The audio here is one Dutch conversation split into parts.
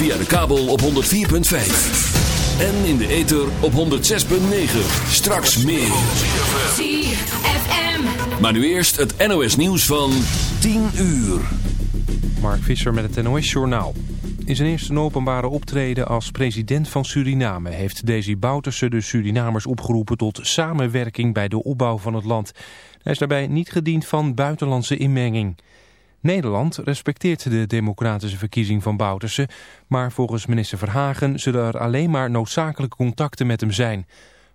Via de kabel op 104.5. En in de ether op 106.9. Straks meer. ZFM. Maar nu eerst het NOS nieuws van 10 uur. Mark Visser met het NOS-journaal. In zijn eerste openbare optreden als president van Suriname... heeft Desi Bouterse de Surinamers opgeroepen tot samenwerking bij de opbouw van het land. Hij is daarbij niet gediend van buitenlandse inmenging. Nederland respecteert de democratische verkiezing van Bouterse... maar volgens minister Verhagen zullen er alleen maar noodzakelijke contacten met hem zijn.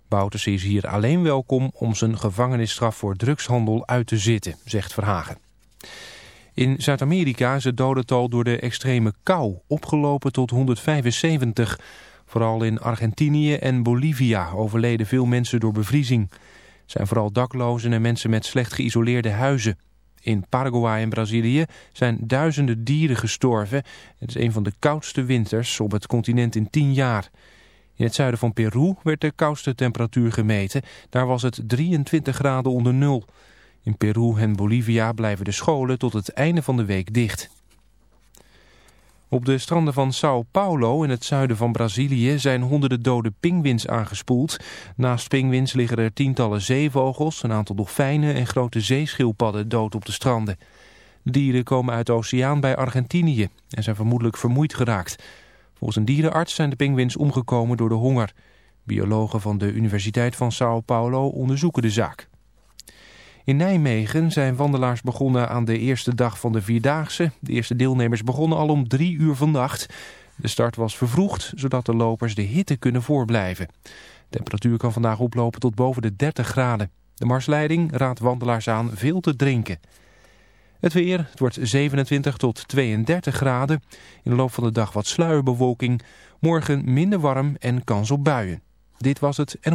Bouterse is hier alleen welkom om zijn gevangenisstraf voor drugshandel uit te zitten, zegt Verhagen. In Zuid-Amerika is het dodental door de extreme kou opgelopen tot 175. Vooral in Argentinië en Bolivia overleden veel mensen door bevriezing. Het zijn vooral daklozen en mensen met slecht geïsoleerde huizen. In Paraguay en Brazilië zijn duizenden dieren gestorven. Het is een van de koudste winters op het continent in tien jaar. In het zuiden van Peru werd de koudste temperatuur gemeten. Daar was het 23 graden onder nul. In Peru en Bolivia blijven de scholen tot het einde van de week dicht. Op de stranden van Sao Paulo in het zuiden van Brazilië zijn honderden dode pinguïns aangespoeld. Naast pinguïns liggen er tientallen zeevogels, een aantal dolfijnen en grote zeeschildpadden dood op de stranden. De dieren komen uit de oceaan bij Argentinië en zijn vermoedelijk vermoeid geraakt. Volgens een dierenarts zijn de pinguïns omgekomen door de honger. Biologen van de Universiteit van Sao Paulo onderzoeken de zaak. In Nijmegen zijn wandelaars begonnen aan de eerste dag van de Vierdaagse. De eerste deelnemers begonnen al om drie uur vannacht. De start was vervroegd, zodat de lopers de hitte kunnen voorblijven. De temperatuur kan vandaag oplopen tot boven de 30 graden. De marsleiding raadt wandelaars aan veel te drinken. Het weer, het wordt 27 tot 32 graden. In de loop van de dag wat sluierbewolking. Morgen minder warm en kans op buien. Dit was het en...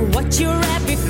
what you're at before.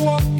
walk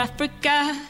Africa.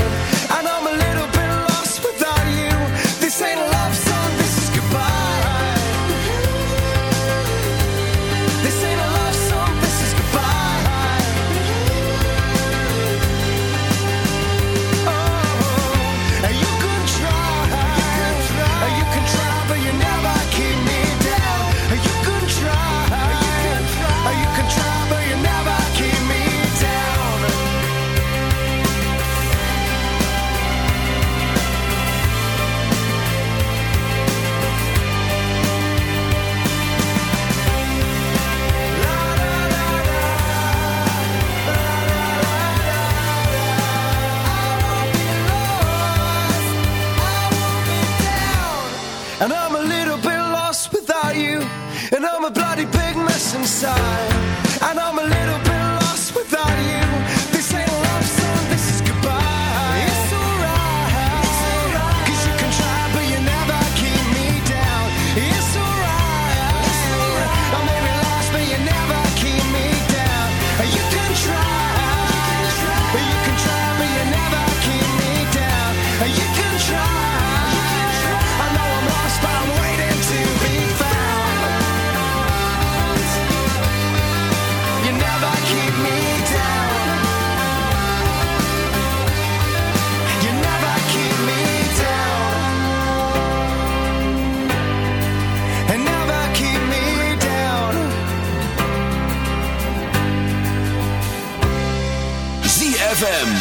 inside.